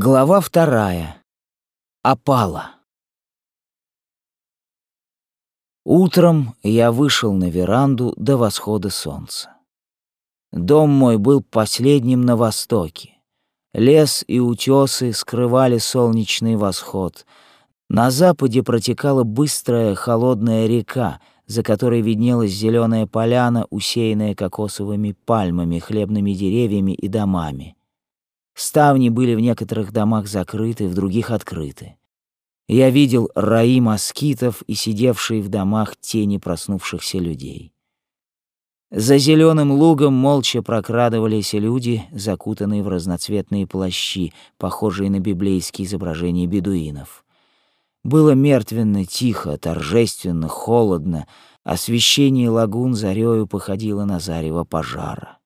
Глава вторая. Опала. Утром я вышел на веранду до восхода солнца. Дом мой был последним на востоке. Лес и утесы скрывали солнечный восход. На западе протекала быстрая холодная река, за которой виднелась зеленая поляна, усеянная кокосовыми пальмами, хлебными деревьями и домами. Ставни были в некоторых домах закрыты, в других открыты. Я видел раи москитов и сидевшие в домах тени проснувшихся людей. За зеленым лугом молча прокрадывались люди, закутанные в разноцветные плащи, похожие на библейские изображения бедуинов. Было мертвенно, тихо, торжественно, холодно, освещение лагун зарею походило на зарево пожара.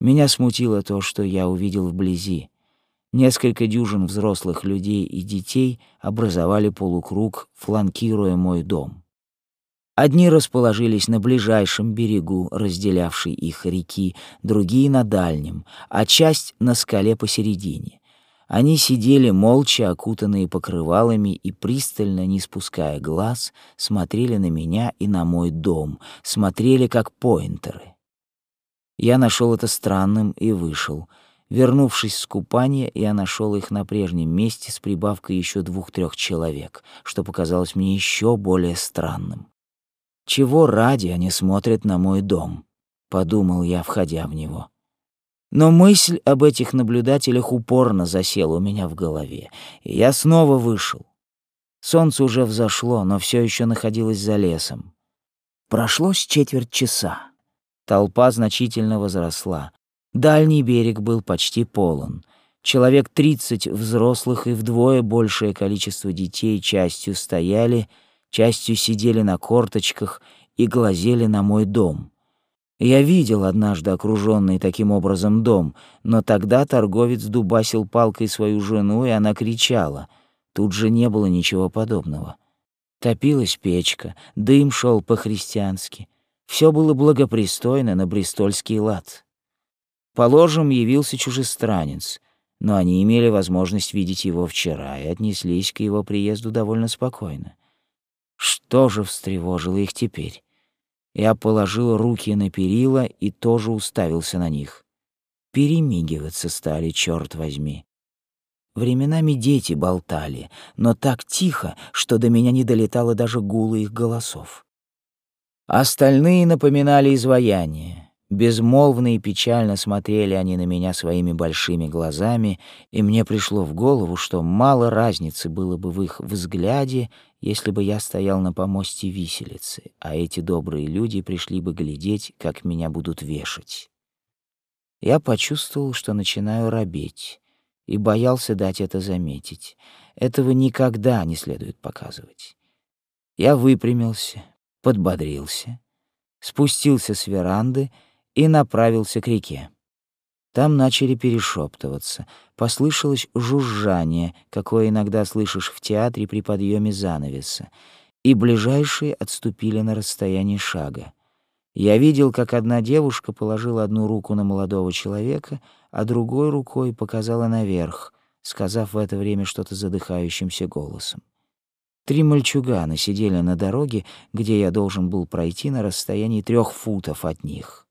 Меня смутило то, что я увидел вблизи. Несколько дюжин взрослых людей и детей образовали полукруг, фланкируя мой дом. Одни расположились на ближайшем берегу, разделявшей их реки, другие — на дальнем, а часть — на скале посередине. Они сидели молча, окутанные покрывалами, и пристально, не спуская глаз, смотрели на меня и на мой дом, смотрели как поинтеры. Я нашел это странным и вышел. Вернувшись с купания, я нашел их на прежнем месте с прибавкой еще двух-трех человек, что показалось мне еще более странным. Чего ради они смотрят на мой дом? Подумал я, входя в него. Но мысль об этих наблюдателях упорно засела у меня в голове, и я снова вышел. Солнце уже взошло, но все еще находилось за лесом. Прошло с четверть часа. Толпа значительно возросла. Дальний берег был почти полон. Человек тридцать взрослых и вдвое большее количество детей частью стояли, частью сидели на корточках и глазели на мой дом. Я видел однажды окруженный таким образом дом, но тогда торговец дубасил палкой свою жену, и она кричала. Тут же не было ничего подобного. Топилась печка, дым шел по-христиански. Все было благопристойно на брестольский лад. Положим, явился чужестранец, но они имели возможность видеть его вчера и отнеслись к его приезду довольно спокойно. Что же встревожило их теперь? Я положил руки на перила и тоже уставился на них. Перемигиваться стали, черт возьми. Временами дети болтали, но так тихо, что до меня не долетало даже гула их голосов. Остальные напоминали изваяние. Безмолвно и печально смотрели они на меня своими большими глазами, и мне пришло в голову, что мало разницы было бы в их взгляде, если бы я стоял на помосте виселицы, а эти добрые люди пришли бы глядеть, как меня будут вешать. Я почувствовал, что начинаю робеть, и боялся дать это заметить. Этого никогда не следует показывать. Я выпрямился, подбодрился, спустился с веранды и направился к реке. Там начали перешептываться. Послышалось жужжание, какое иногда слышишь в театре при подъеме занавеса, и ближайшие отступили на расстояние шага. Я видел, как одна девушка положила одну руку на молодого человека, а другой рукой показала наверх, сказав в это время что-то задыхающимся голосом. Три мальчугана сидели на дороге, где я должен был пройти на расстоянии трех футов от них.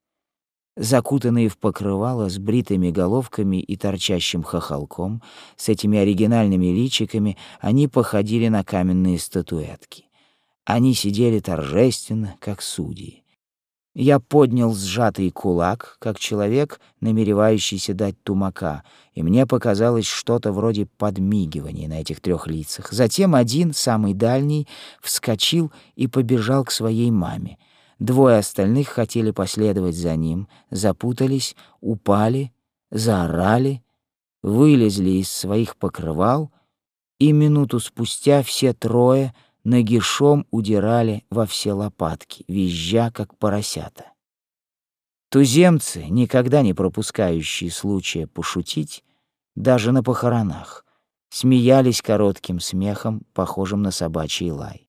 Закутанные в покрывало с бритыми головками и торчащим хохолком, с этими оригинальными личиками, они походили на каменные статуэтки. Они сидели торжественно, как судьи. Я поднял сжатый кулак, как человек, намеревающийся дать тумака, и мне показалось что-то вроде подмигивания на этих трех лицах. Затем один, самый дальний, вскочил и побежал к своей маме. Двое остальных хотели последовать за ним, запутались, упали, заорали, вылезли из своих покрывал, и минуту спустя все трое — нагишом удирали во все лопатки, визжа, как поросята. Туземцы, никогда не пропускающие случая пошутить, даже на похоронах, смеялись коротким смехом, похожим на собачий лай.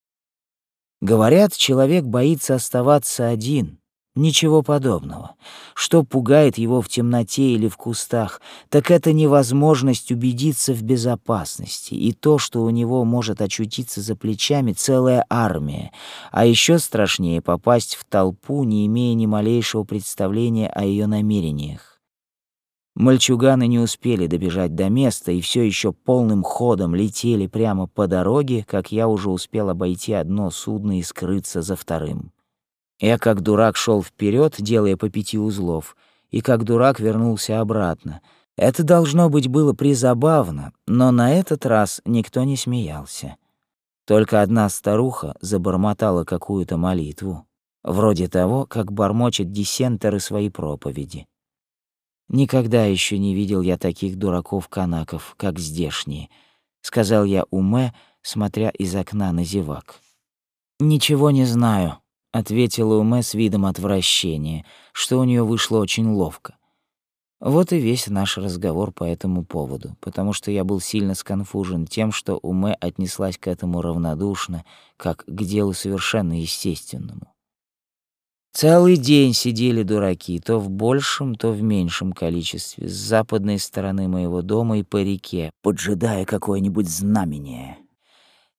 Говорят, человек боится оставаться один, Ничего подобного. Что пугает его в темноте или в кустах, так это невозможность убедиться в безопасности и то, что у него может очутиться за плечами целая армия, а еще страшнее попасть в толпу, не имея ни малейшего представления о ее намерениях. Мальчуганы не успели добежать до места и все еще полным ходом летели прямо по дороге, как я уже успел обойти одно судно и скрыться за вторым. Я как дурак шел вперед, делая по пяти узлов, и как дурак вернулся обратно. Это должно быть было призабавно, но на этот раз никто не смеялся. Только одна старуха забормотала какую-то молитву, вроде того, как бормочет диссентеры свои проповеди. Никогда еще не видел я таких дураков-канаков, как здешние, сказал я Уме, смотря из окна на зевак. Ничего не знаю, — ответила Уме с видом отвращения, что у нее вышло очень ловко. Вот и весь наш разговор по этому поводу, потому что я был сильно сконфужен тем, что Уме отнеслась к этому равнодушно, как к делу совершенно естественному. Целый день сидели дураки, то в большем, то в меньшем количестве, с западной стороны моего дома и по реке, поджидая какое-нибудь знамение.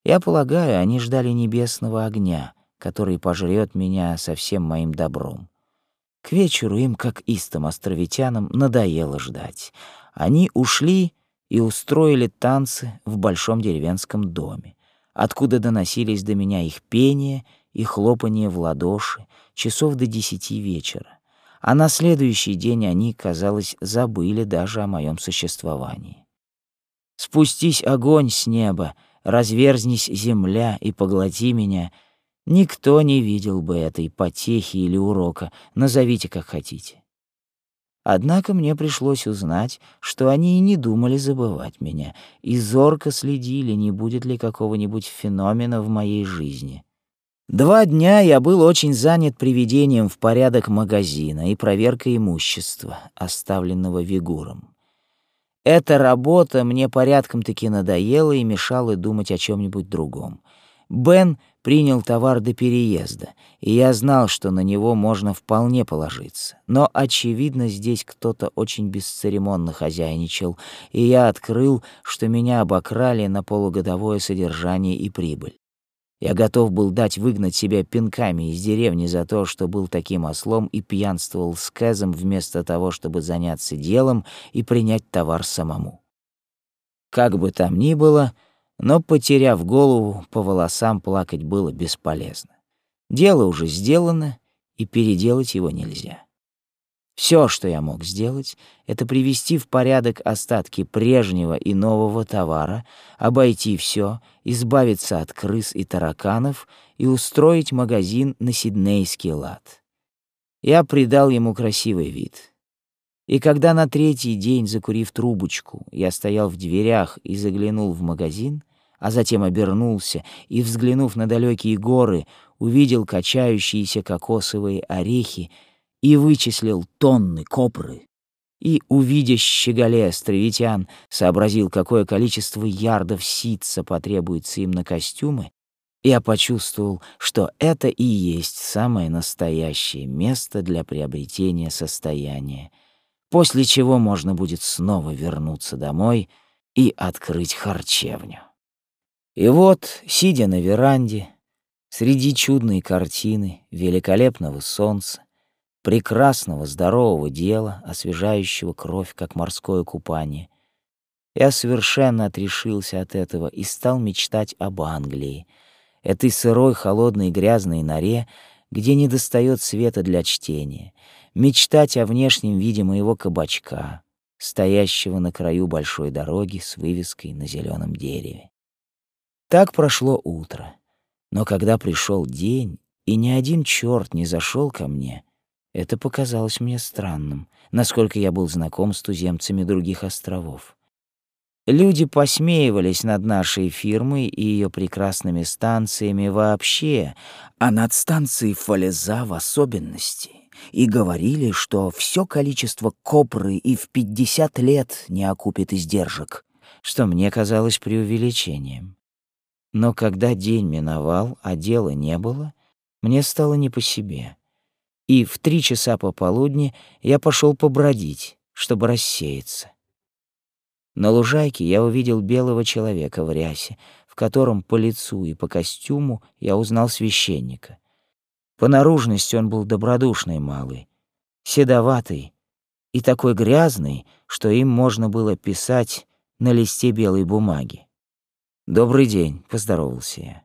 Я полагаю, они ждали небесного огня — который пожрет меня со всем моим добром. К вечеру им, как истым островитянам, надоело ждать. Они ушли и устроили танцы в большом деревенском доме, откуда доносились до меня их пение и хлопанье в ладоши часов до десяти вечера. А на следующий день они, казалось, забыли даже о моем существовании. Спустись огонь с неба, разверзнись земля и поглоти меня — Никто не видел бы этой потехи или урока, назовите как хотите. Однако мне пришлось узнать, что они и не думали забывать меня, и зорко следили, не будет ли какого-нибудь феномена в моей жизни. Два дня я был очень занят приведением в порядок магазина и проверкой имущества, оставленного Вигуром. Эта работа мне порядком-таки надоела и мешала думать о чем нибудь другом. Бен принял товар до переезда, и я знал, что на него можно вполне положиться. Но, очевидно, здесь кто-то очень бесцеремонно хозяйничал, и я открыл, что меня обокрали на полугодовое содержание и прибыль. Я готов был дать выгнать себя пинками из деревни за то, что был таким ослом и пьянствовал с Кэзом вместо того, чтобы заняться делом и принять товар самому. Как бы там ни было, — но, потеряв голову, по волосам плакать было бесполезно. Дело уже сделано, и переделать его нельзя. Все, что я мог сделать, это привести в порядок остатки прежнего и нового товара, обойти все, избавиться от крыс и тараканов и устроить магазин на сиднейский лад. Я придал ему красивый вид. И когда на третий день, закурив трубочку, я стоял в дверях и заглянул в магазин, а затем обернулся и, взглянув на далекие горы, увидел качающиеся кокосовые орехи и вычислил тонны копры. И, увидя щеголе островитян, сообразил, какое количество ярдов ситца потребуется им на костюмы, я почувствовал, что это и есть самое настоящее место для приобретения состояния, после чего можно будет снова вернуться домой и открыть харчевню. И вот, сидя на веранде, среди чудной картины, великолепного солнца, прекрасного здорового дела, освежающего кровь, как морское купание, я совершенно отрешился от этого и стал мечтать об Англии, этой сырой, холодной, грязной норе, где не достает света для чтения, мечтать о внешнем виде моего кабачка, стоящего на краю большой дороги с вывеской на зеленом дереве. Так прошло утро. Но когда пришел день, и ни один черт не зашел ко мне, это показалось мне странным, насколько я был знаком с туземцами других островов. Люди посмеивались над нашей фирмой и ее прекрасными станциями вообще, а над станцией Фалеза в особенности, и говорили, что все количество копры и в пятьдесят лет не окупит издержек, что мне казалось преувеличением. Но когда день миновал, а дела не было, мне стало не по себе. и в три часа пополудни я пошел побродить, чтобы рассеяться. На лужайке я увидел белого человека в рясе, в котором по лицу и по костюму я узнал священника. По наружности он был добродушный малый, седоватый и такой грязный, что им можно было писать на листе белой бумаги. «Добрый день», — поздоровался я.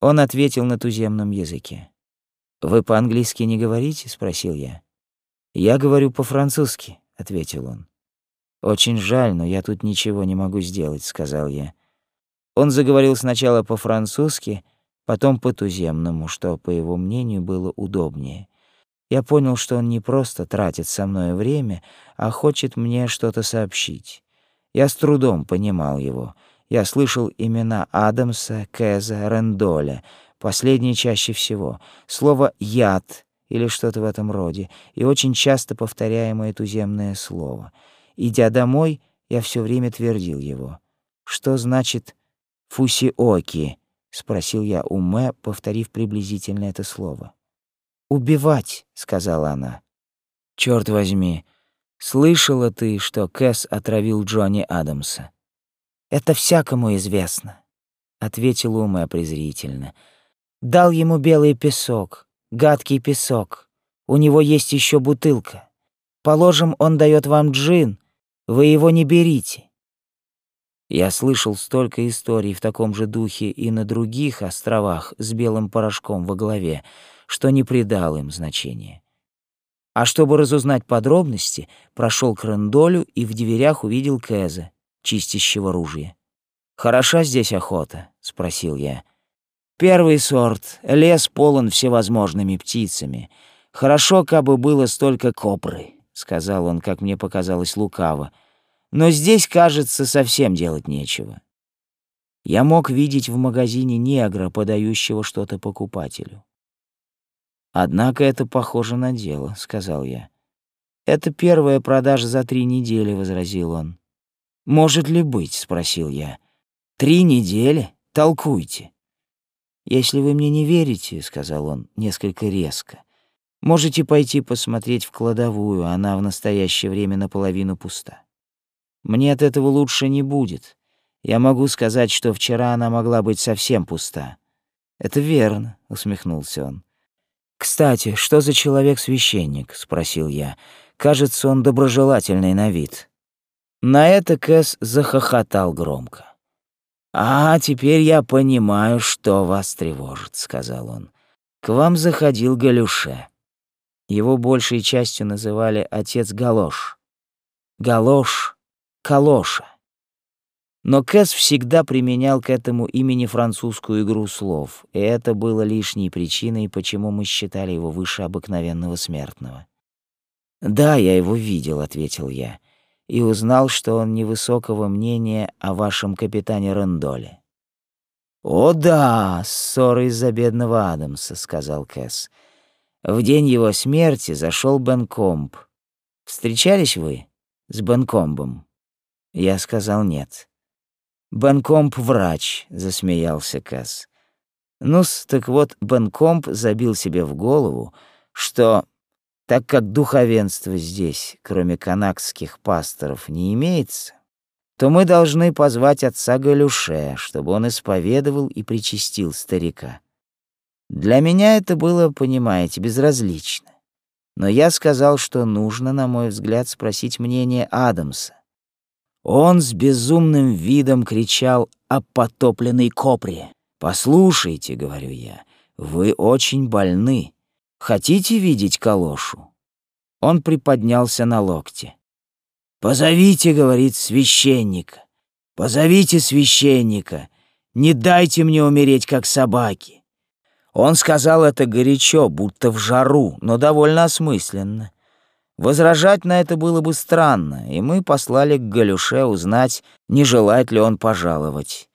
Он ответил на туземном языке. «Вы по-английски не говорите?» — спросил я. «Я говорю по-французски», — ответил он. «Очень жаль, но я тут ничего не могу сделать», — сказал я. Он заговорил сначала по-французски, потом по-туземному, что, по его мнению, было удобнее. Я понял, что он не просто тратит со мной время, а хочет мне что-то сообщить. Я с трудом понимал его. Я слышал имена Адамса, Кэза, Рендоля, последнее чаще всего, слово «яд» или что-то в этом роде, и очень часто повторяемое туземное слово — Идя домой, я все время твердил его. «Что значит «фусиоки»?» — спросил я у Мэ, повторив приблизительно это слово. «Убивать», — сказала она. «Чёрт возьми, слышала ты, что Кэс отравил Джонни Адамса?» «Это всякому известно», — ответила Уме презрительно. «Дал ему белый песок, гадкий песок. У него есть еще бутылка. Положим, он дает вам джин, вы его не берите. Я слышал столько историй в таком же духе и на других островах с белым порошком во главе, что не придал им значения. А чтобы разузнать подробности, прошел к Рендолю и в дверях увидел Кэза, чистящего ружья. «Хороша здесь охота?» — спросил я. «Первый сорт. Лес полон всевозможными птицами. Хорошо, кабы было столько копры сказал он, как мне показалось, лукаво. Но здесь, кажется, совсем делать нечего. Я мог видеть в магазине негра, подающего что-то покупателю. Однако это похоже на дело, сказал я. Это первая продажа за три недели, возразил он. Может ли быть, спросил я. Три недели? Толкуйте. Если вы мне не верите, сказал он несколько резко, Можете пойти посмотреть в кладовую, она в настоящее время наполовину пуста. Мне от этого лучше не будет. Я могу сказать, что вчера она могла быть совсем пуста. Это верно, усмехнулся он. Кстати, что за человек-священник? спросил я. Кажется, он доброжелательный на вид. На это Кэс захохотал громко. «А, теперь я понимаю, что вас тревожит», — сказал он. «К вам заходил Галюше. Его большей частью называли отец Галош. Галош, Калоша. Но Кэс всегда применял к этому имени французскую игру слов, и это было лишней причиной, почему мы считали его выше обыкновенного смертного. «Да, я его видел», — ответил я, и узнал, что он невысокого мнения о вашем капитане Рендоле. «О да, ссора из-за бедного Адамса», — сказал Кэс. В день его смерти зашел Бенкомб. Встречались вы с Бенкомбом? Я сказал нет. Бенкомб врач, засмеялся Касс. Ну-с, так вот, Бенкомб забил себе в голову, что так как духовенства здесь, кроме канакских пасторов, не имеется, то мы должны позвать отца Галюше, чтобы он исповедовал и причастил старика. Для меня это было, понимаете, безразлично. Но я сказал, что нужно, на мой взгляд, спросить мнение Адамса. Он с безумным видом кричал о потопленной копре. «Послушайте», — говорю я, — «вы очень больны. Хотите видеть калошу?» Он приподнялся на локте. «Позовите», — говорит священника. «Позовите священника. Не дайте мне умереть, как собаки. Он сказал это горячо, будто в жару, но довольно осмысленно. Возражать на это было бы странно, и мы послали к Галюше узнать, не желает ли он пожаловать.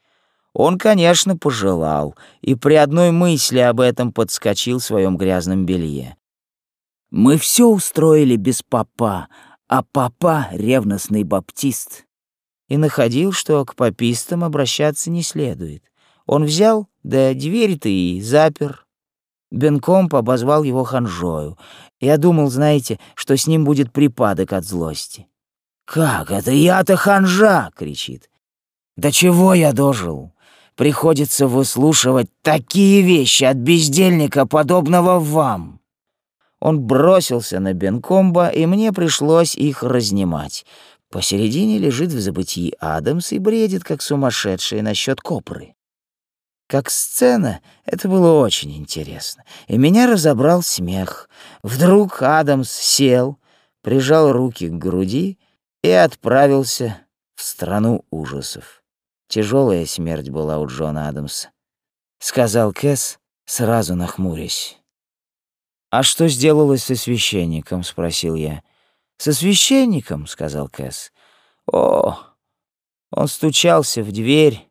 Он, конечно, пожелал, и при одной мысли об этом подскочил в своем грязном белье. Мы все устроили без папа, а папа — ревностный баптист. И находил, что к папистам обращаться не следует. Он взял, да дверь-то и запер. Бенкомп обозвал его ханжою. Я думал, знаете, что с ним будет припадок от злости. «Как это я-то ханжа!» — кричит. «Да чего я дожил? Приходится выслушивать такие вещи от бездельника, подобного вам!» Он бросился на Бенкомба, и мне пришлось их разнимать. Посередине лежит в забытии Адамс и бредит, как сумасшедший, насчет копры. Как сцена это было очень интересно, и меня разобрал смех. Вдруг Адамс сел, прижал руки к груди и отправился в страну ужасов. Тяжелая смерть была у Джона Адамса, сказал Кэс, сразу нахмурясь. А что сделалось со священником, спросил я. Со священником, сказал Кэс. О, он стучался в дверь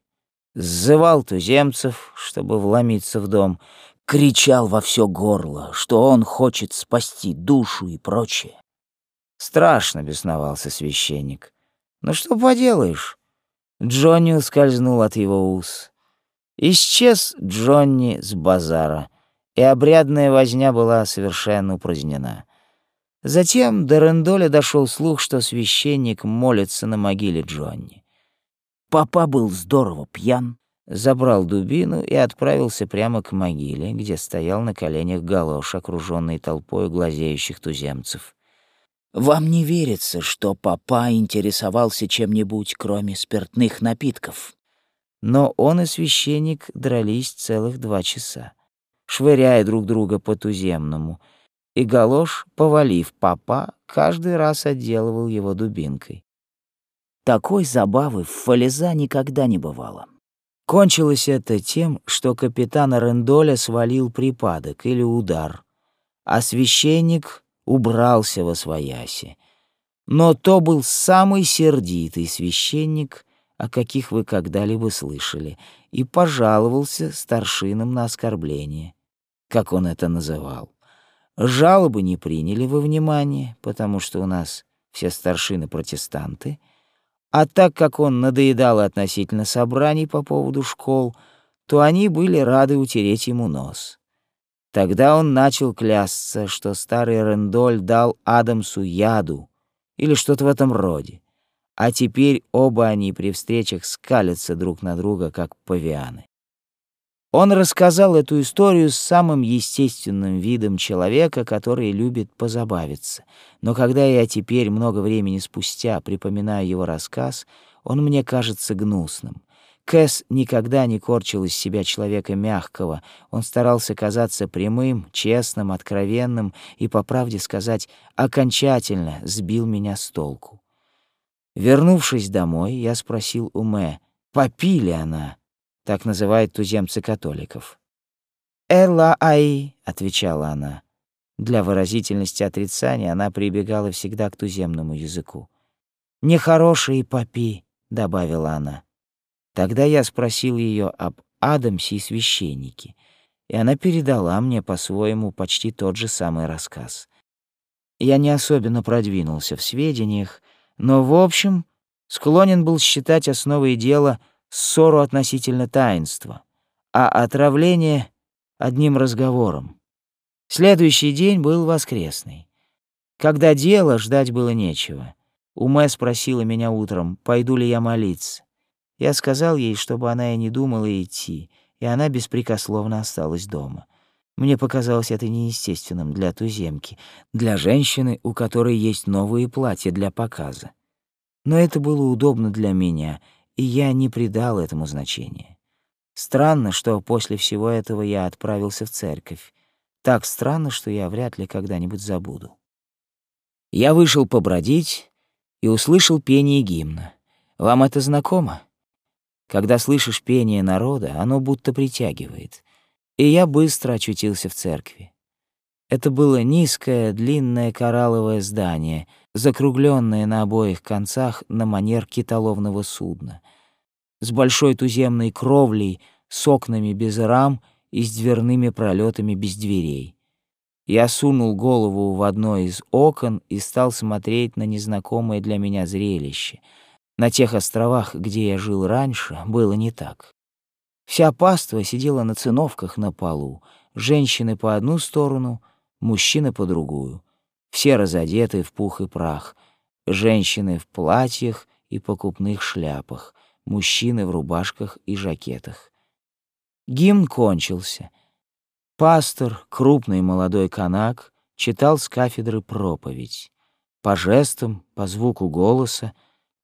сзывал туземцев, чтобы вломиться в дом, кричал во все горло, что он хочет спасти душу и прочее. Страшно бесновался священник. Но что поделаешь? Джонни ускользнул от его уз. Исчез Джонни с базара, и обрядная возня была совершенно упразднена. Затем до Рендоля дошел слух, что священник молится на могиле Джонни. Папа был здорово пьян, забрал дубину и отправился прямо к могиле, где стоял на коленях галош, окруженный толпой глазеющих туземцев. Вам не верится, что папа интересовался чем-нибудь, кроме спиртных напитков? Но он и священник дрались целых два часа, швыряя друг друга по туземному, и галош, повалив папа, каждый раз отделывал его дубинкой. Такой забавы в Фалеза никогда не бывало. Кончилось это тем, что капитана Рендоля свалил припадок или удар, а священник убрался во свояси. Но то был самый сердитый священник, о каких вы когда-либо слышали, и пожаловался старшинам на оскорбление, как он это называл. Жалобы не приняли во внимание, потому что у нас все старшины протестанты — а так как он надоедал относительно собраний по поводу школ, то они были рады утереть ему нос. Тогда он начал клясться, что старый Рендоль дал Адамсу яду или что-то в этом роде, а теперь оба они при встречах скалятся друг на друга, как павианы. Он рассказал эту историю с самым естественным видом человека, который любит позабавиться. Но когда я теперь, много времени спустя, припоминаю его рассказ, он мне кажется гнусным. Кэс никогда не корчил из себя человека мягкого. Он старался казаться прямым, честным, откровенным и, по правде сказать, окончательно сбил меня с толку. Вернувшись домой, я спросил у Мэ, попили она, так называют туземцы католиков. «Элла-ай», — отвечала она. Для выразительности отрицания она прибегала всегда к туземному языку. «Нехорошие попи», — добавила она. Тогда я спросил ее об Адамсе и священнике, и она передала мне по-своему почти тот же самый рассказ. Я не особенно продвинулся в сведениях, но, в общем, склонен был считать основой дела — ссору относительно таинства, а отравление — одним разговором. Следующий день был воскресный. Когда дело, ждать было нечего. Уме спросила меня утром, пойду ли я молиться. Я сказал ей, чтобы она и не думала идти, и она беспрекословно осталась дома. Мне показалось это неестественным для туземки, для женщины, у которой есть новые платья для показа. Но это было удобно для меня — и я не придал этому значения. Странно, что после всего этого я отправился в церковь. Так странно, что я вряд ли когда-нибудь забуду. Я вышел побродить и услышал пение гимна. Вам это знакомо? Когда слышишь пение народа, оно будто притягивает. И я быстро очутился в церкви. Это было низкое, длинное коралловое здание, закругленное на обоих концах на манер китоловного судна, с большой туземной кровлей, с окнами без рам и с дверными пролетами без дверей. Я сунул голову в одно из окон и стал смотреть на незнакомое для меня зрелище. На тех островах, где я жил раньше, было не так. Вся паства сидела на циновках на полу, женщины по одну сторону, мужчины по другую. Все разодеты в пух и прах. Женщины в платьях и покупных шляпах, мужчины в рубашках и жакетах. Гимн кончился. Пастор, крупный молодой канак, читал с кафедры проповедь. По жестам, по звуку голоса,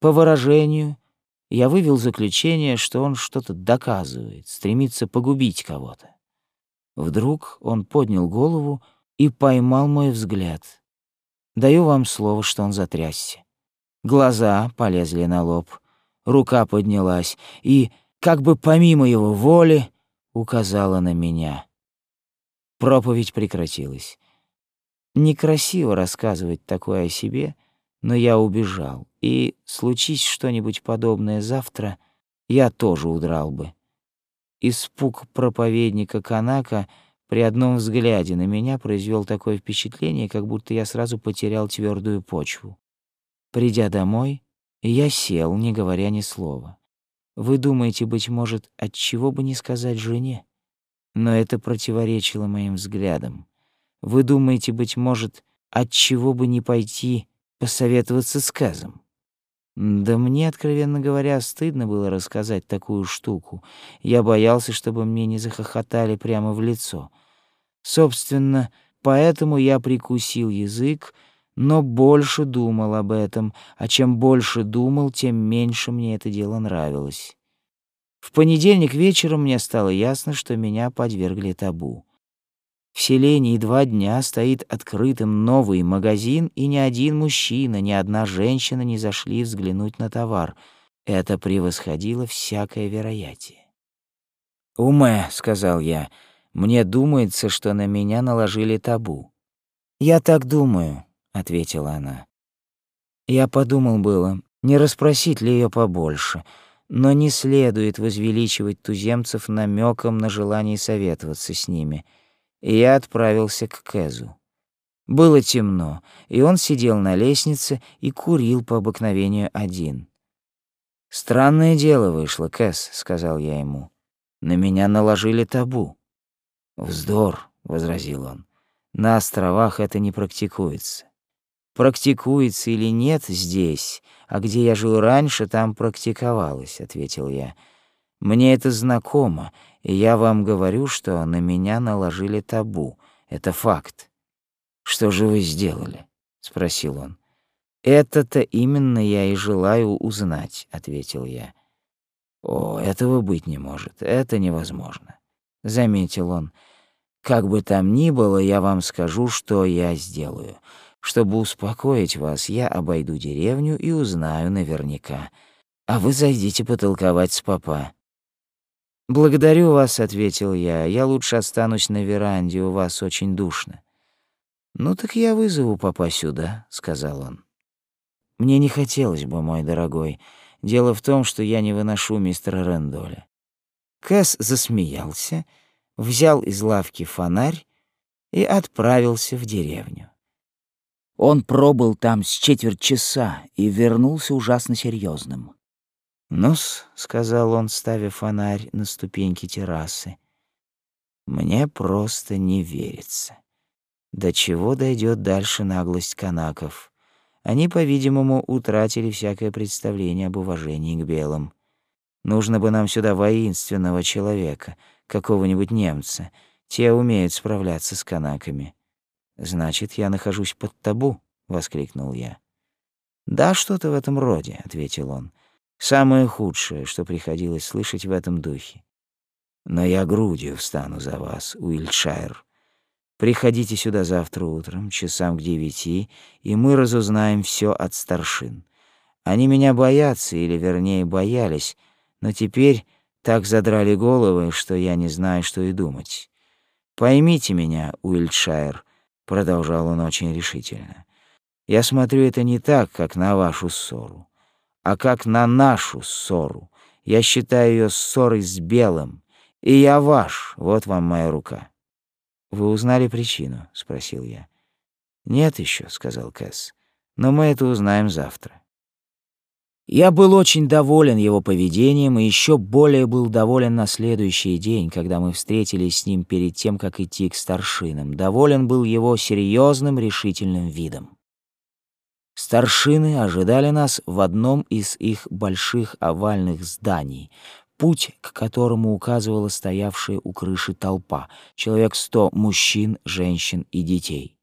по выражению я вывел заключение, что он что-то доказывает, стремится погубить кого-то. Вдруг он поднял голову и поймал мой взгляд. Даю вам слово, что он затрясся. Глаза полезли на лоб, рука поднялась и, как бы помимо его воли, указала на меня. Проповедь прекратилась. Некрасиво рассказывать такое о себе, но я убежал, и, случись что-нибудь подобное завтра, я тоже удрал бы. Испуг проповедника Канака при одном взгляде на меня произвел такое впечатление, как будто я сразу потерял твердую почву. Придя домой, я сел, не говоря ни слова. Вы думаете, быть может, от чего бы не сказать жене? Но это противоречило моим взглядам. Вы думаете, быть может, от чего бы не пойти посоветоваться с Казом? Да мне, откровенно говоря, стыдно было рассказать такую штуку. Я боялся, чтобы мне не захохотали прямо в лицо. Собственно, поэтому я прикусил язык, но больше думал об этом, а чем больше думал, тем меньше мне это дело нравилось. В понедельник вечером мне стало ясно, что меня подвергли табу. В селении два дня стоит открытым новый магазин, и ни один мужчина, ни одна женщина не зашли взглянуть на товар. Это превосходило всякое вероятие. «Уме», — сказал я, — «мне думается, что на меня наложили табу». «Я так думаю», ответила она. Я подумал было, не расспросить ли ее побольше, но не следует возвеличивать туземцев намеком на желание советоваться с ними. И я отправился к Кэзу. Было темно, и он сидел на лестнице и курил по обыкновению один. «Странное дело вышло, Кэс», — сказал я ему. «На меня наложили табу». «Вздор», — возразил он. «На островах это не практикуется практикуется или нет здесь, а где я жил раньше, там практиковалось, ответил я. Мне это знакомо, и я вам говорю, что на меня наложили табу. Это факт. Что же вы сделали? спросил он. Это-то именно я и желаю узнать, ответил я. О, этого быть не может. Это невозможно, заметил он. Как бы там ни было, я вам скажу, что я сделаю. Чтобы успокоить вас, я обойду деревню и узнаю наверняка. А вы зайдите потолковать с папа. «Благодарю вас», — ответил я. «Я лучше останусь на веранде, у вас очень душно». «Ну так я вызову папа сюда», — сказал он. «Мне не хотелось бы, мой дорогой. Дело в том, что я не выношу мистера Рэндоля». Кэс засмеялся, взял из лавки фонарь и отправился в деревню. Он пробыл там с четверть часа и вернулся ужасно серьезным. «Ну-с», — сказал он, ставя фонарь на ступеньки террасы, — «мне просто не верится. До чего дойдет дальше наглость канаков? Они, по-видимому, утратили всякое представление об уважении к белым. Нужно бы нам сюда воинственного человека, какого-нибудь немца. Те умеют справляться с канаками. Значит, я нахожусь под табу, воскликнул я. Да, что-то в этом роде, ответил он. Самое худшее, что приходилось слышать в этом духе. Но я грудью встану за вас, Уильшайр. Приходите сюда завтра утром, часам к девяти, и мы разузнаем все от старшин. Они меня боятся, или вернее боялись, но теперь так задрали головы, что я не знаю, что и думать. Поймите меня, Уильшайр, продолжал он очень решительно. Я смотрю это не так, как на вашу ссору, а как на нашу ссору. Я считаю ее ссорой с белым, и я ваш. Вот вам моя рука. Вы узнали причину, спросил я. Нет еще, сказал Кэс. Но мы это узнаем завтра. Я был очень доволен его поведением и еще более был доволен на следующий день, когда мы встретились с ним перед тем, как идти к старшинам. Доволен был его серьезным, решительным видом. Старшины ожидали нас в одном из их больших овальных зданий, путь к которому указывала стоявшая у крыши толпа, человек сто мужчин, женщин и детей.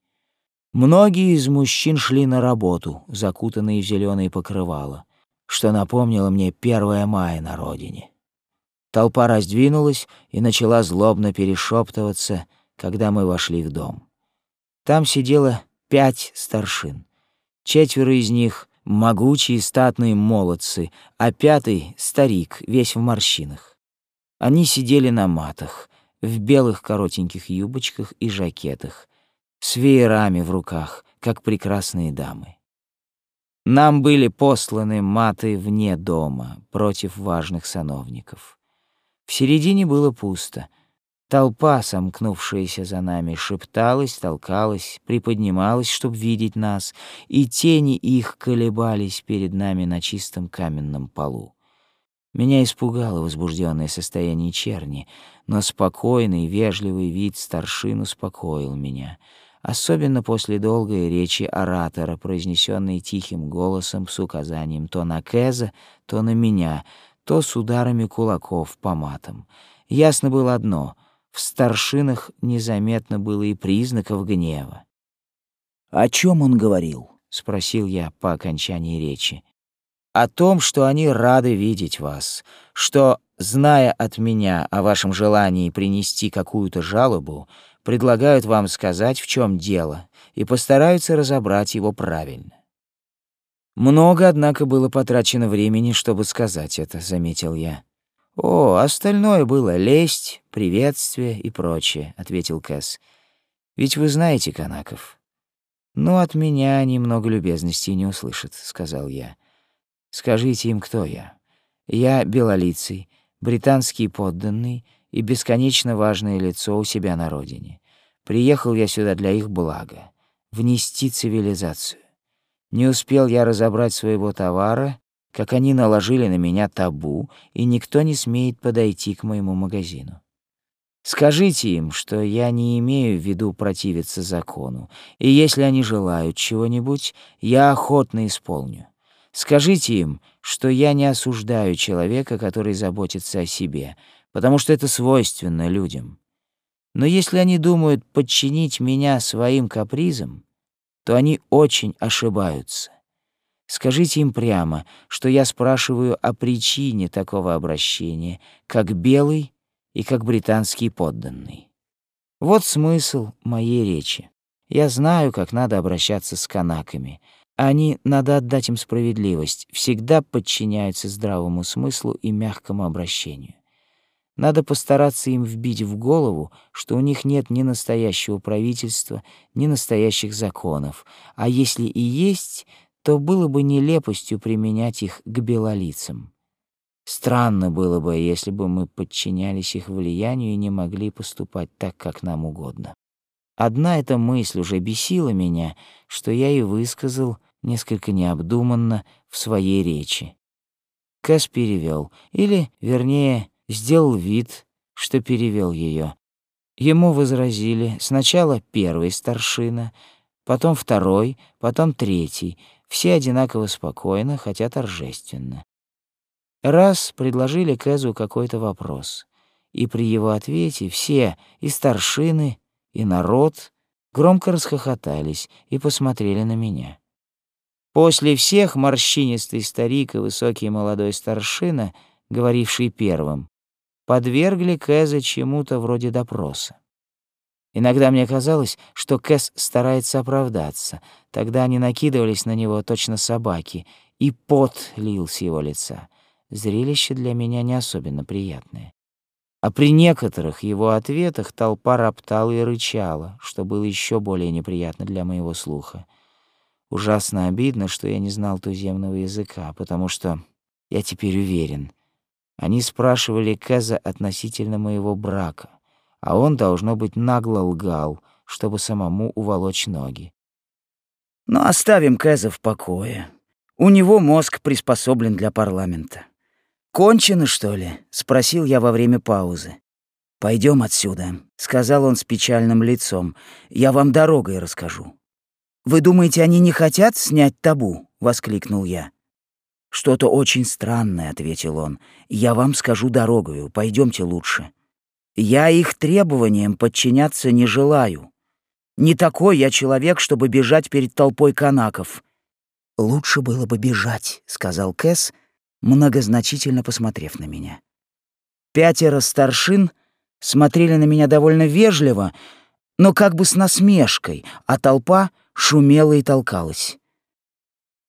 Многие из мужчин шли на работу, закутанные в зеленые покрывала что напомнило мне 1 мая на родине. Толпа раздвинулась и начала злобно перешептываться, когда мы вошли в дом. Там сидело пять старшин. Четверо из них — могучие статные молодцы, а пятый — старик, весь в морщинах. Они сидели на матах, в белых коротеньких юбочках и жакетах, с веерами в руках, как прекрасные дамы. Нам были посланы маты вне дома против важных сановников. В середине было пусто. Толпа, сомкнувшаяся за нами, шепталась, толкалась, приподнималась, чтобы видеть нас, и тени их колебались перед нами на чистом каменном полу. Меня испугало возбужденное состояние черни, но спокойный, вежливый вид старшин успокоил меня — особенно после долгой речи оратора, произнесенной тихим голосом с указанием то на Кеза, то на меня, то с ударами кулаков по матам. Ясно было одно — в старшинах незаметно было и признаков гнева. «О чем он говорил?» — спросил я по окончании речи. «О том, что они рады видеть вас, что, зная от меня о вашем желании принести какую-то жалобу, предлагают вам сказать, в чем дело, и постараются разобрать его правильно. Много, однако, было потрачено времени, чтобы сказать это, заметил я. О, остальное было лесть, приветствие и прочее, ответил Кэс. Ведь вы знаете канаков. Ну, от меня они много любезностей не услышат, сказал я. Скажите им, кто я. Я белолицый, британский подданный и бесконечно важное лицо у себя на родине. Приехал я сюда для их блага, внести цивилизацию. Не успел я разобрать своего товара, как они наложили на меня табу, и никто не смеет подойти к моему магазину. Скажите им, что я не имею в виду противиться закону, и если они желают чего-нибудь, я охотно исполню. Скажите им, что я не осуждаю человека, который заботится о себе, потому что это свойственно людям. Но если они думают подчинить меня своим капризам, то они очень ошибаются. Скажите им прямо, что я спрашиваю о причине такого обращения, как белый и как британский подданный. Вот смысл моей речи. Я знаю, как надо обращаться с канаками. Они, надо отдать им справедливость, всегда подчиняются здравому смыслу и мягкому обращению. Надо постараться им вбить в голову, что у них нет ни настоящего правительства, ни настоящих законов, а если и есть, то было бы нелепостью применять их к белолицам. Странно было бы, если бы мы подчинялись их влиянию и не могли поступать так, как нам угодно. Одна эта мысль уже бесила меня, что я и высказал несколько необдуманно в своей речи. Кэс перевел, или, вернее, сделал вид, что перевел ее. Ему возразили сначала первый старшина, потом второй, потом третий, все одинаково спокойно, хотя торжественно. Раз предложили Кэзу какой-то вопрос, и при его ответе все, и старшины, и народ, громко расхохотались и посмотрели на меня. После всех морщинистый старик и высокий молодой старшина, говоривший первым, подвергли Кэза чему-то вроде допроса. Иногда мне казалось, что Кэс старается оправдаться. Тогда они накидывались на него точно собаки, и пот лил с его лица. Зрелище для меня не особенно приятное. А при некоторых его ответах толпа роптала и рычала, что было еще более неприятно для моего слуха. Ужасно обидно, что я не знал туземного языка, потому что я теперь уверен — они спрашивали Кэза относительно моего брака, а он, должно быть, нагло лгал, чтобы самому уволочь ноги. Но оставим Кэза в покое. У него мозг приспособлен для парламента. «Кончено, что ли?» — спросил я во время паузы. Пойдем отсюда», — сказал он с печальным лицом. «Я вам дорогой расскажу». «Вы думаете, они не хотят снять табу?» — воскликнул я. «Что-то очень странное», — ответил он. «Я вам скажу дорогою, пойдемте лучше. Я их требованиям подчиняться не желаю. Не такой я человек, чтобы бежать перед толпой канаков». «Лучше было бы бежать», — сказал Кэс, многозначительно посмотрев на меня. Пятеро старшин смотрели на меня довольно вежливо, но как бы с насмешкой, а толпа шумела и толкалась.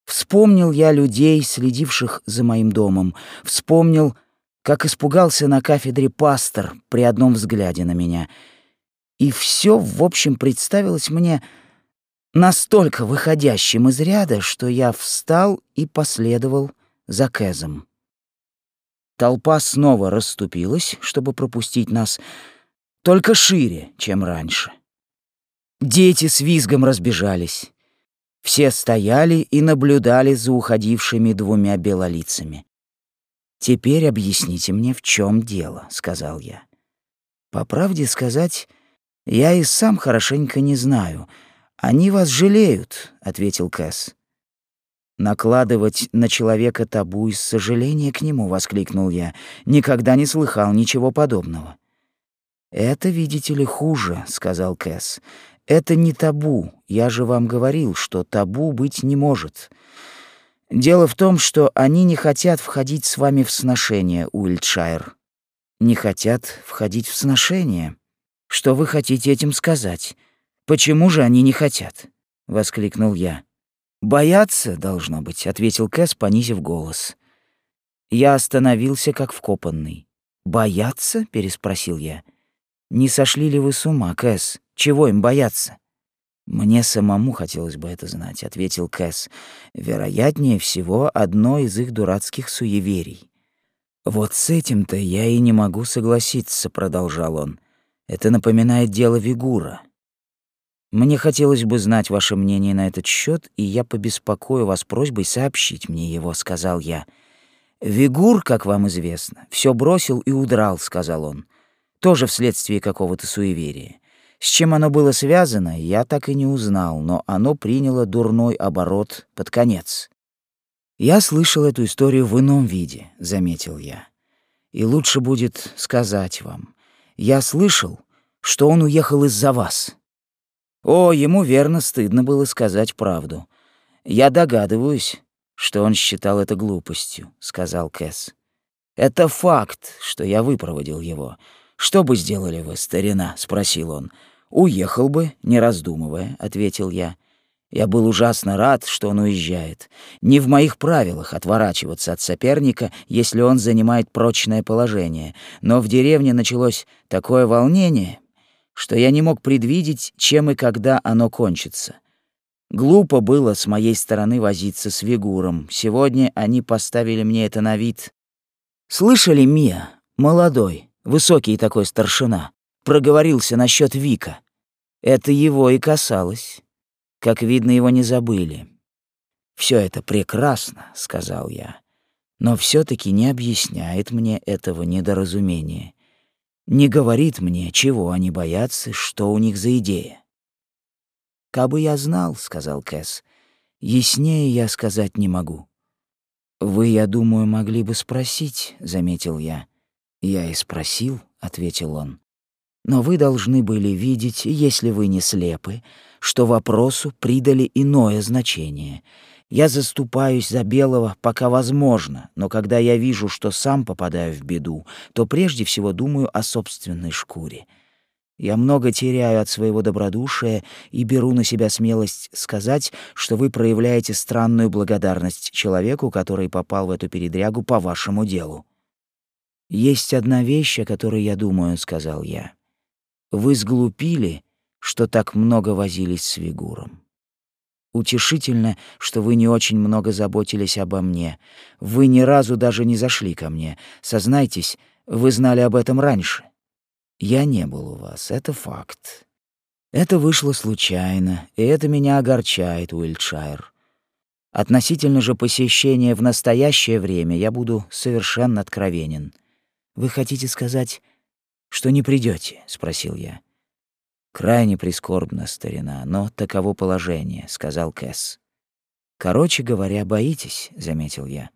Вспомнил я людей, следивших за моим домом. Вспомнил, как испугался на кафедре пастор при одном взгляде на меня. И все, в общем, представилось мне настолько выходящим из ряда, что я встал и последовал за Кэзом. Толпа снова расступилась, чтобы пропустить нас, только шире, чем раньше. Дети с визгом разбежались. Все стояли и наблюдали за уходившими двумя белолицами. «Теперь объясните мне, в чем дело», — сказал я. «По правде сказать, я и сам хорошенько не знаю. Они вас жалеют», — ответил Кэс. «Накладывать на человека табу из сожаления к нему», — воскликнул я. «Никогда не слыхал ничего подобного». «Это, видите ли, хуже», — сказал Кэс. «Это не табу. Я же вам говорил, что табу быть не может. Дело в том, что они не хотят входить с вами в сношение, Уильдшайр. Не хотят входить в сношение. Что вы хотите этим сказать? Почему же они не хотят?» — воскликнул я. «Бояться, должно быть», — ответил Кэс, понизив голос. Я остановился, как вкопанный. «Бояться?» — переспросил я. «Не сошли ли вы с ума, Кэс? Чего им бояться?» «Мне самому хотелось бы это знать», — ответил Кэс. «Вероятнее всего, одно из их дурацких суеверий». «Вот с этим-то я и не могу согласиться», — продолжал он. «Это напоминает дело Вигура. Мне хотелось бы знать ваше мнение на этот счет, и я побеспокою вас просьбой сообщить мне его, сказал я. Вигур, как вам известно, все бросил и удрал, сказал он. Тоже вследствие какого-то суеверия. С чем оно было связано, я так и не узнал, но оно приняло дурной оборот под конец. Я слышал эту историю в ином виде, заметил я. И лучше будет сказать вам. Я слышал, что он уехал из-за вас. О, ему верно стыдно было сказать правду. Я догадываюсь, что он считал это глупостью, сказал Кэс. Это факт, что я выпроводил его. Что бы сделали вы, старина, спросил он. Уехал бы, не раздумывая, ответил я. Я был ужасно рад, что он уезжает. Не в моих правилах отворачиваться от соперника, если он занимает прочное положение, но в деревне началось такое волнение, что я не мог предвидеть, чем и когда оно кончится. Глупо было с моей стороны возиться с Вигуром. Сегодня они поставили мне это на вид. Слышали, Мия, молодой, высокий такой старшина, проговорился насчет Вика. Это его и касалось. Как видно, его не забыли. Все это прекрасно, сказал я, но все таки не объясняет мне этого недоразумения не говорит мне, чего они боятся, что у них за идея. «Кабы я знал», — сказал Кэс, — «яснее я сказать не могу». «Вы, я думаю, могли бы спросить», — заметил я. «Я и спросил», — ответил он. «Но вы должны были видеть, если вы не слепы, что вопросу придали иное значение — я заступаюсь за белого, пока возможно, но когда я вижу, что сам попадаю в беду, то прежде всего думаю о собственной шкуре. Я много теряю от своего добродушия и беру на себя смелость сказать, что вы проявляете странную благодарность человеку, который попал в эту передрягу по вашему делу. «Есть одна вещь, о которой я думаю», — сказал я. «Вы сглупили, что так много возились с Вигуром. Утешительно, что вы не очень много заботились обо мне. Вы ни разу даже не зашли ко мне. Сознайтесь, вы знали об этом раньше. Я не был у вас, это факт. Это вышло случайно, и это меня огорчает, Уильдшайр. Относительно же посещения в настоящее время я буду совершенно откровенен. Вы хотите сказать, что не придете? спросил я. Крайне прискорбно, старина, но таково положение, сказал Кэс. Короче говоря, боитесь, заметил я.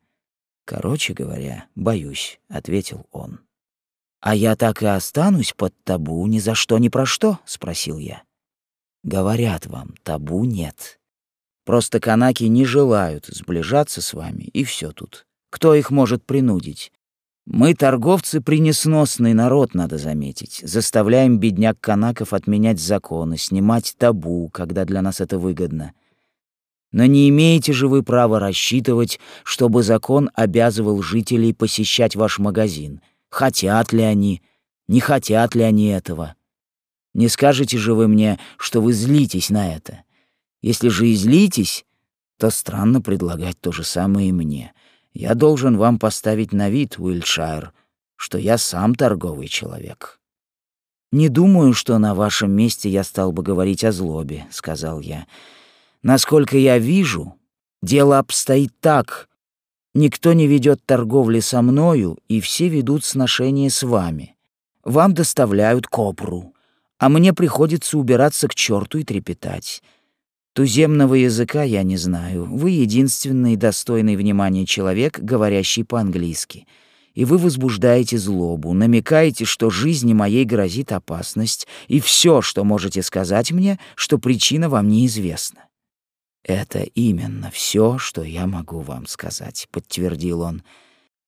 Короче говоря, боюсь, ответил он. А я так и останусь под табу ни за что ни про что, спросил я. Говорят вам, табу нет. Просто канаки не желают сближаться с вами, и все тут. Кто их может принудить? Мы, торговцы, принесносный народ, надо заметить. Заставляем бедняк канаков отменять законы, снимать табу, когда для нас это выгодно. Но не имеете же вы права рассчитывать, чтобы закон обязывал жителей посещать ваш магазин. Хотят ли они, не хотят ли они этого? Не скажете же вы мне, что вы злитесь на это. Если же и злитесь, то странно предлагать то же самое и мне. Я должен вам поставить на вид, Уильшайр, что я сам торговый человек. Не думаю, что на вашем месте я стал бы говорить о злобе, сказал я. Насколько я вижу, дело обстоит так: никто не ведет торговли со мною, и все ведут сношения с вами. Вам доставляют копру, а мне приходится убираться к черту и трепетать. Туземного языка я не знаю. Вы единственный достойный внимания человек, говорящий по-английски. И вы возбуждаете злобу, намекаете, что жизни моей грозит опасность, и все, что можете сказать мне, что причина вам неизвестна. Это именно все, что я могу вам сказать, подтвердил он.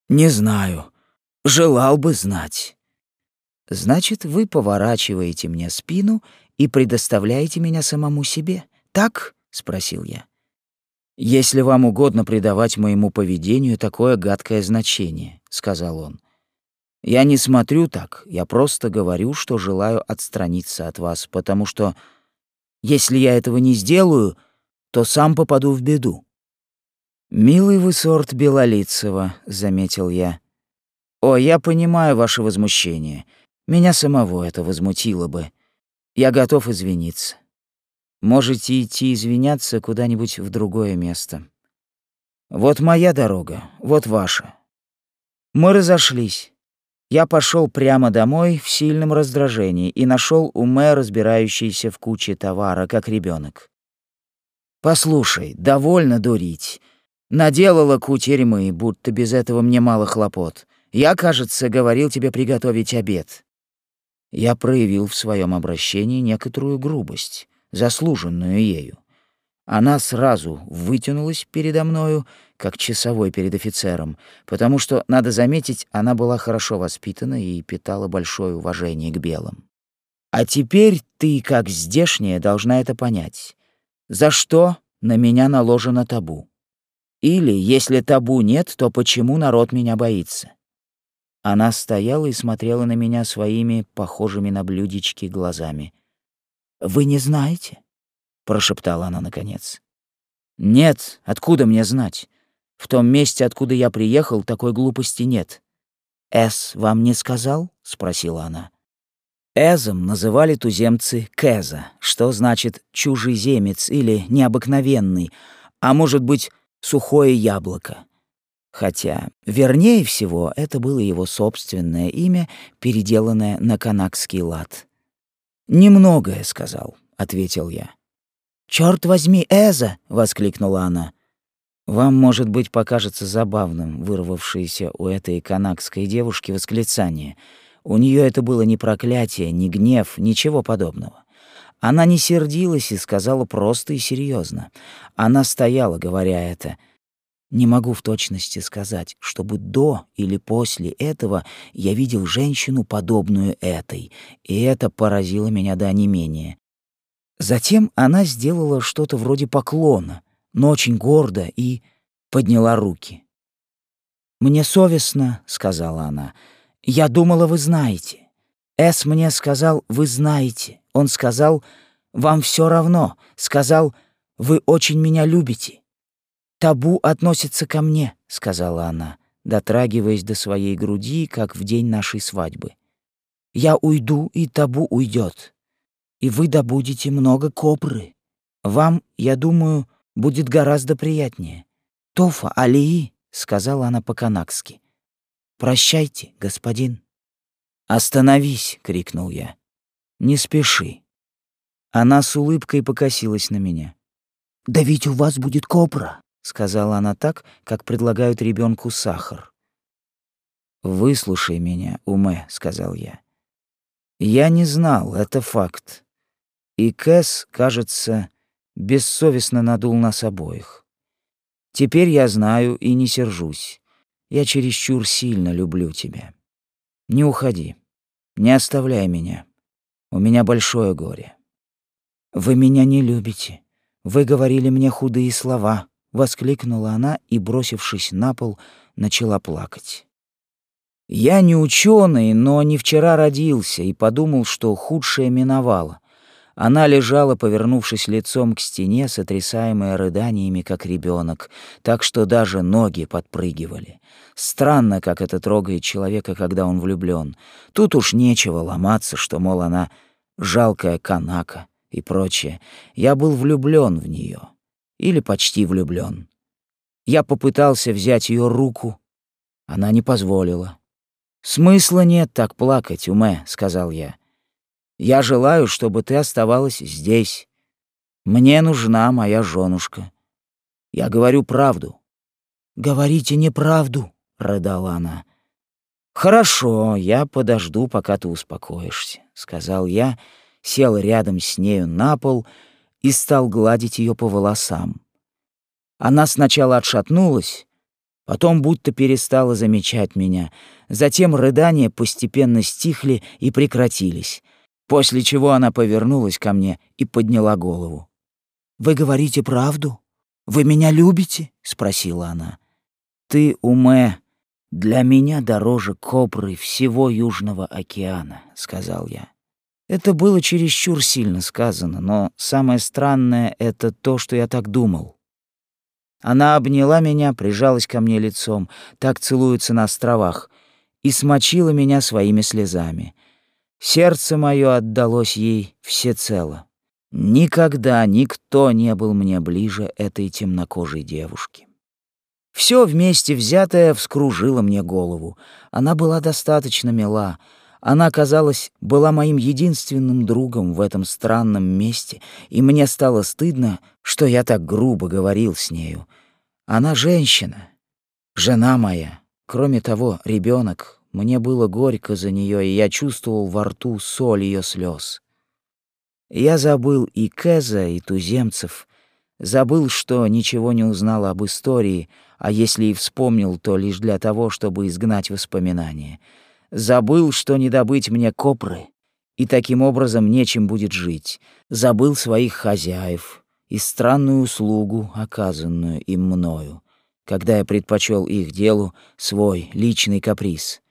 Не знаю, желал бы знать. Значит, вы поворачиваете мне спину и предоставляете меня самому себе. Так? спросил я. Если вам угодно придавать моему поведению такое гадкое значение, сказал он. Я не смотрю так, я просто говорю, что желаю отстраниться от вас, потому что если я этого не сделаю, то сам попаду в беду. Милый вы сорт Белолицева, заметил я. О, я понимаю ваше возмущение. Меня самого это возмутило бы. Я готов извиниться. Можете идти извиняться куда-нибудь в другое место. Вот моя дорога, вот ваша. Мы разошлись. Я пошел прямо домой в сильном раздражении и нашел у Мэ разбирающийся в куче товара, как ребенок. Послушай, довольно дурить. Наделала кутерьмы, будто без этого мне мало хлопот. Я, кажется, говорил тебе приготовить обед я проявил в своем обращении некоторую грубость, заслуженную ею. Она сразу вытянулась передо мною, как часовой перед офицером, потому что, надо заметить, она была хорошо воспитана и питала большое уважение к белым. А теперь ты, как здешняя, должна это понять. За что на меня наложено табу? Или, если табу нет, то почему народ меня боится? Она стояла и смотрела на меня своими, похожими на блюдечки, глазами. «Вы не знаете?» — прошептала она наконец. «Нет, откуда мне знать? В том месте, откуда я приехал, такой глупости нет». «Эс вам не сказал?» — спросила она. Эзом называли туземцы Кэза, что значит «чужеземец» или «необыкновенный», а может быть «сухое яблоко». Хотя, вернее всего, это было его собственное имя, переделанное на канакский лад. «Немногое сказал», — ответил я. «Чёрт возьми, Эза!» — воскликнула она. Вам, может быть, покажется забавным вырвавшееся у этой канакской девушки восклицание. У нее это было не проклятие, не гнев, ничего подобного. Она не сердилась и сказала просто и серьезно. Она стояла, говоря это, не могу в точности сказать, чтобы до или после этого я видел женщину, подобную этой, и это поразило меня до онемения. Затем она сделала что-то вроде поклона, но очень гордо и подняла руки. «Мне совестно», — сказала она. «Я думала, вы знаете. Эс мне сказал, вы знаете. Он сказал, вам все равно. Сказал, вы очень меня любите. «Табу относится ко мне», — сказала она, дотрагиваясь до своей груди, как в день нашей свадьбы. «Я уйду, и табу уйдет, и вы добудете много копры. Вам, я думаю, будет гораздо приятнее. Тофа Алии, сказала она по-канакски. Прощайте, господин. Остановись, крикнул я. Не спеши. Она с улыбкой покосилась на меня. Да ведь у вас будет кобра, сказала она так, как предлагают ребенку сахар. Выслушай меня, Уме, сказал я. Я не знал, это факт. И Кэс, кажется, бессовестно надул нас обоих. Теперь я знаю и не сержусь. Я чересчур сильно люблю тебя. Не уходи. Не оставляй меня. У меня большое горе. Вы меня не любите. Вы говорили мне худые слова, воскликнула она и, бросившись на пол, начала плакать. Я не ученый, но не вчера родился и подумал, что худшее миновало. Она лежала, повернувшись лицом к стене, сотрясаемая рыданиями, как ребенок, так что даже ноги подпрыгивали. Странно, как это трогает человека, когда он влюблен. Тут уж нечего ломаться, что, мол, она жалкая канака и прочее. Я был влюблен в нее, Или почти влюблен. Я попытался взять ее руку. Она не позволила. «Смысла нет так плакать, Уме», — сказал я. «Я желаю, чтобы ты оставалась здесь. Мне нужна моя женушка. Я говорю правду». «Говорите неправду», — рыдала она. «Хорошо, я подожду, пока ты успокоишься», — сказал я, сел рядом с нею на пол и стал гладить ее по волосам. Она сначала отшатнулась, Потом будто перестала замечать меня. Затем рыдания постепенно стихли и прекратились, после чего она повернулась ко мне и подняла голову. «Вы говорите правду? Вы меня любите?» — спросила она. «Ты, Уме, для меня дороже копры всего Южного океана», — сказал я. Это было чересчур сильно сказано, но самое странное — это то, что я так думал. Она обняла меня, прижалась ко мне лицом, так целуются на островах, и смочила меня своими слезами. Сердце мое отдалось ей всецело. Никогда никто не был мне ближе этой темнокожей девушки. Все вместе взятое вскружило мне голову. Она была достаточно мила, она, казалось, была моим единственным другом в этом странном месте, и мне стало стыдно, что я так грубо говорил с нею. Она женщина, жена моя. Кроме того, ребенок. Мне было горько за нее, и я чувствовал во рту соль ее слез. Я забыл и Кеза, и туземцев, забыл, что ничего не узнал об истории, а если и вспомнил, то лишь для того, чтобы изгнать воспоминания — Забыл, что не добыть мне копры, и таким образом нечем будет жить. Забыл своих хозяев и странную услугу, оказанную им мною, когда я предпочел их делу свой личный каприз.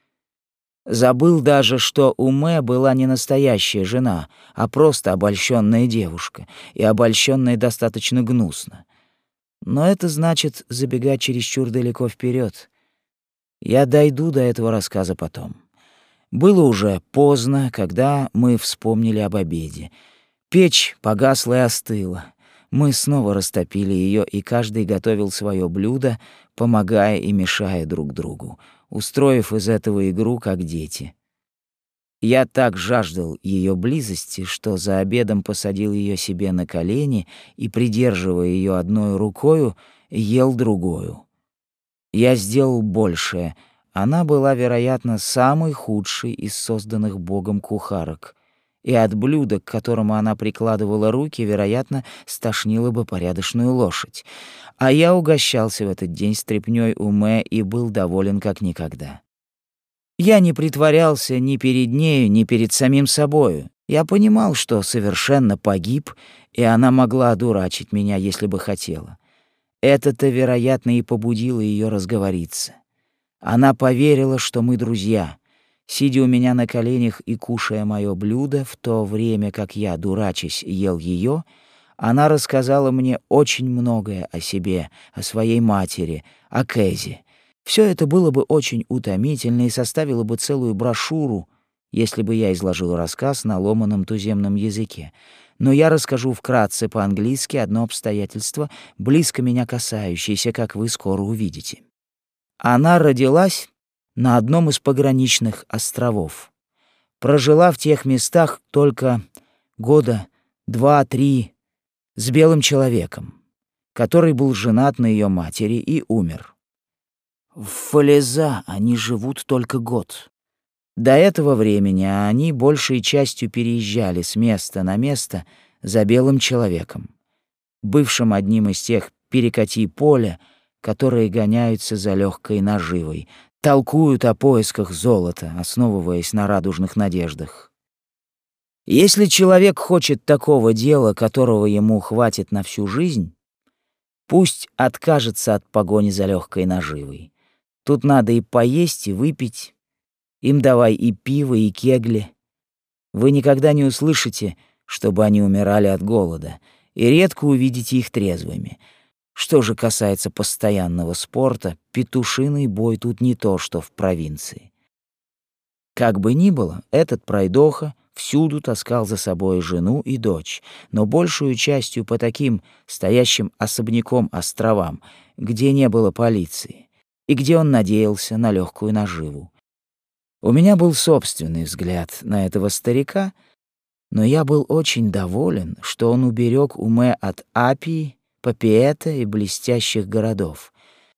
Забыл даже, что у Мэ была не настоящая жена, а просто обольщенная девушка, и обольщенная достаточно гнусно. Но это значит забегать чересчур далеко вперед. Я дойду до этого рассказа потом. Было уже поздно, когда мы вспомнили об обеде. Печь погасла и остыла. Мы снова растопили ее, и каждый готовил свое блюдо, помогая и мешая друг другу, устроив из этого игру, как дети. Я так жаждал ее близости, что за обедом посадил ее себе на колени и, придерживая ее одной рукою, ел другую. Я сделал большее — она была, вероятно, самой худшей из созданных Богом кухарок, и от блюда, к которому она прикладывала руки, вероятно, стошнила бы порядочную лошадь. А я угощался в этот день стряпнёй уме и был доволен как никогда. Я не притворялся ни перед нею, ни перед самим собою. Я понимал, что совершенно погиб, и она могла одурачить меня, если бы хотела. Это-то, вероятно, и побудило ее разговориться. Она поверила, что мы друзья. Сидя у меня на коленях и кушая мое блюдо, в то время как я, дурачась, ел ее, она рассказала мне очень многое о себе, о своей матери, о Кэзе. Все это было бы очень утомительно и составило бы целую брошюру, если бы я изложил рассказ на ломаном туземном языке. но я расскажу вкратце по-английски одно обстоятельство, близко меня касающееся, как вы скоро увидите. Она родилась на одном из пограничных островов. Прожила в тех местах только года два-три с белым человеком, который был женат на ее матери и умер. В Фалеза они живут только год. До этого времени они большей частью переезжали с места на место за белым человеком, бывшим одним из тех перекати поля, которые гоняются за легкой наживой, толкуют о поисках золота, основываясь на радужных надеждах. Если человек хочет такого дела, которого ему хватит на всю жизнь, пусть откажется от погони за легкой наживой. Тут надо и поесть, и выпить, им давай и пиво, и кегли. Вы никогда не услышите, чтобы они умирали от голода, и редко увидите их трезвыми. Что же касается постоянного спорта, петушиный бой тут не то, что в провинции. Как бы ни было, этот пройдоха всюду таскал за собой жену и дочь, но большую частью по таким стоящим особняком островам, где не было полиции, и где он надеялся на легкую наживу. У меня был собственный взгляд на этого старика, но я был очень доволен, что он уберег Уме от Апии, Папиэта и блестящих городов.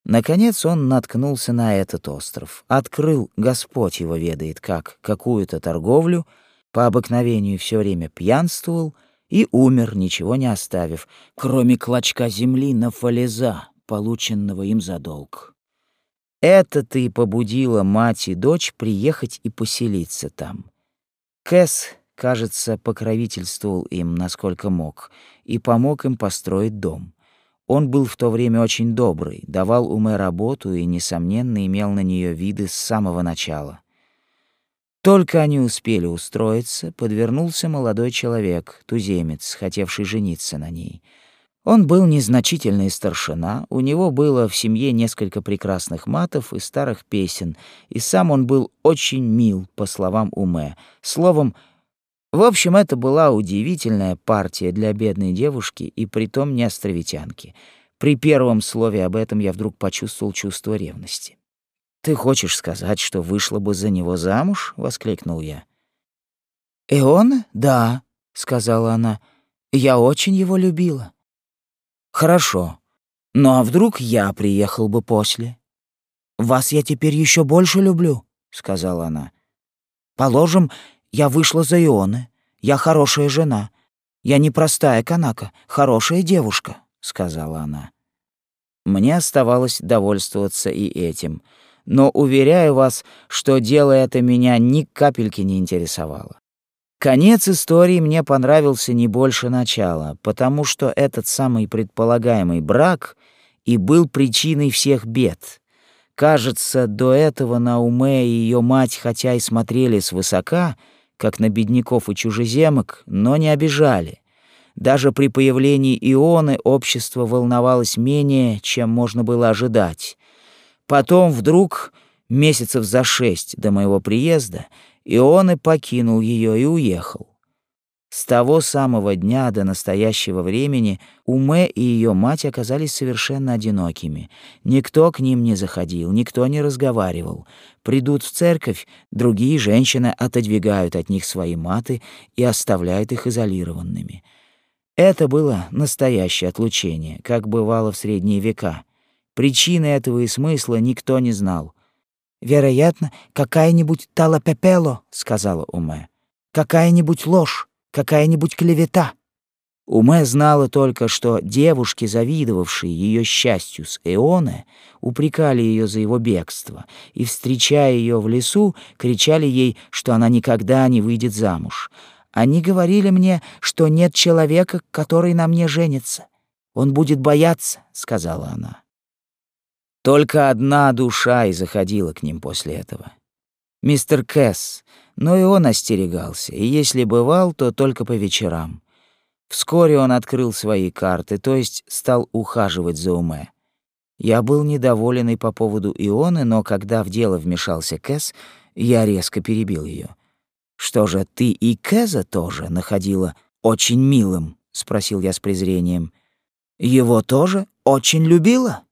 Наконец он наткнулся на этот остров, открыл, Господь его ведает как, какую-то торговлю, по обыкновению все время пьянствовал и умер, ничего не оставив, кроме клочка земли на фалеза, полученного им за долг. Это-то и побудило мать и дочь приехать и поселиться там. Кэс, кажется, покровительствовал им, насколько мог, и помог им построить дом. Он был в то время очень добрый, давал Уме работу и, несомненно, имел на нее виды с самого начала. Только они успели устроиться, подвернулся молодой человек, туземец, хотевший жениться на ней — он был незначительный старшина, у него было в семье несколько прекрасных матов и старых песен, и сам он был очень мил, по словам Уме. Словом, в общем, это была удивительная партия для бедной девушки и притом не островитянки. При первом слове об этом я вдруг почувствовал чувство ревности. «Ты хочешь сказать, что вышла бы за него замуж?» — воскликнул я. «И он? Да», — сказала она. «Я очень его любила». Хорошо. Ну а вдруг я приехал бы после? Вас я теперь еще больше люблю, сказала она. Положим, я вышла за Ионы. Я хорошая жена. Я не простая канака, хорошая девушка, сказала она. Мне оставалось довольствоваться и этим, но уверяю вас, что дело это меня ни капельки не интересовало. Конец истории мне понравился не больше начала, потому что этот самый предполагаемый брак и был причиной всех бед. Кажется, до этого на уме и ее мать хотя и смотрели свысока, как на бедняков и чужеземок, но не обижали. Даже при появлении Ионы общество волновалось менее, чем можно было ожидать. Потом вдруг, месяцев за шесть до моего приезда, и он и покинул ее и уехал. С того самого дня до настоящего времени Уме и ее мать оказались совершенно одинокими. Никто к ним не заходил, никто не разговаривал. Придут в церковь, другие женщины отодвигают от них свои маты и оставляют их изолированными. Это было настоящее отлучение, как бывало в средние века. Причины этого и смысла никто не знал. «Вероятно, какая-нибудь талапепело», — сказала Уме. «Какая-нибудь ложь, какая-нибудь клевета». Уме знала только, что девушки, завидовавшие ее счастью с Эоне, упрекали ее за его бегство и, встречая ее в лесу, кричали ей, что она никогда не выйдет замуж. Они говорили мне, что нет человека, который на мне женится. Он будет бояться, — сказала она. Только одна душа и заходила к ним после этого. Мистер Кэс, но и он остерегался, и если бывал, то только по вечерам. Вскоре он открыл свои карты, то есть стал ухаживать за Уме. Я был недоволен и по поводу Ионы, но когда в дело вмешался Кэс, я резко перебил ее. «Что же, ты и Кэза тоже находила очень милым?» — спросил я с презрением. «Его тоже очень любила?»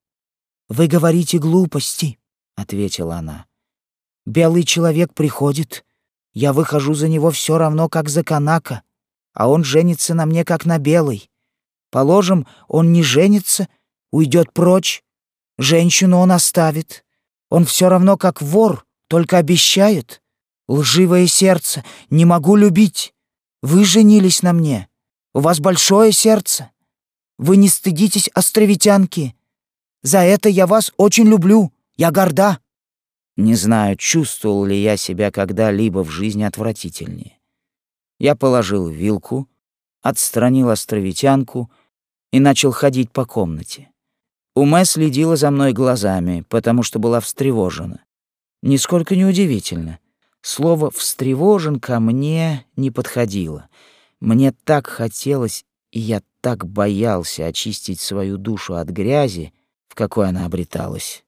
«Вы говорите глупости», — ответила она. «Белый человек приходит. Я выхожу за него все равно, как за канака, а он женится на мне, как на белой. Положим, он не женится, уйдет прочь. Женщину он оставит. Он все равно, как вор, только обещает. Лживое сердце, не могу любить. Вы женились на мне. У вас большое сердце. Вы не стыдитесь островитянки. За это я вас очень люблю. Я горда. Не знаю, чувствовал ли я себя когда-либо в жизни отвратительнее. Я положил вилку, отстранил островитянку и начал ходить по комнате. Уме следила за мной глазами, потому что была встревожена. Нисколько не удивительно. Слово «встревожен» ко мне не подходило. Мне так хотелось, и я так боялся очистить свою душу от грязи, в какой она обреталась.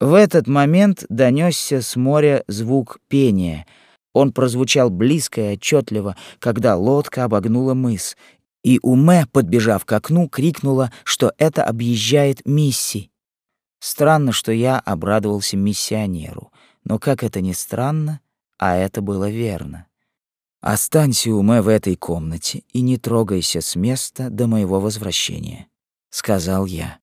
В этот момент донесся с моря звук пения. Он прозвучал близко и отчетливо, когда лодка обогнула мыс, и Уме, подбежав к окну, крикнула, что это объезжает Мисси. Странно, что я обрадовался миссионеру, но как это ни странно, а это было верно. Останься, Уме, в этой комнате и не трогайся с места до моего возвращения, сказал я.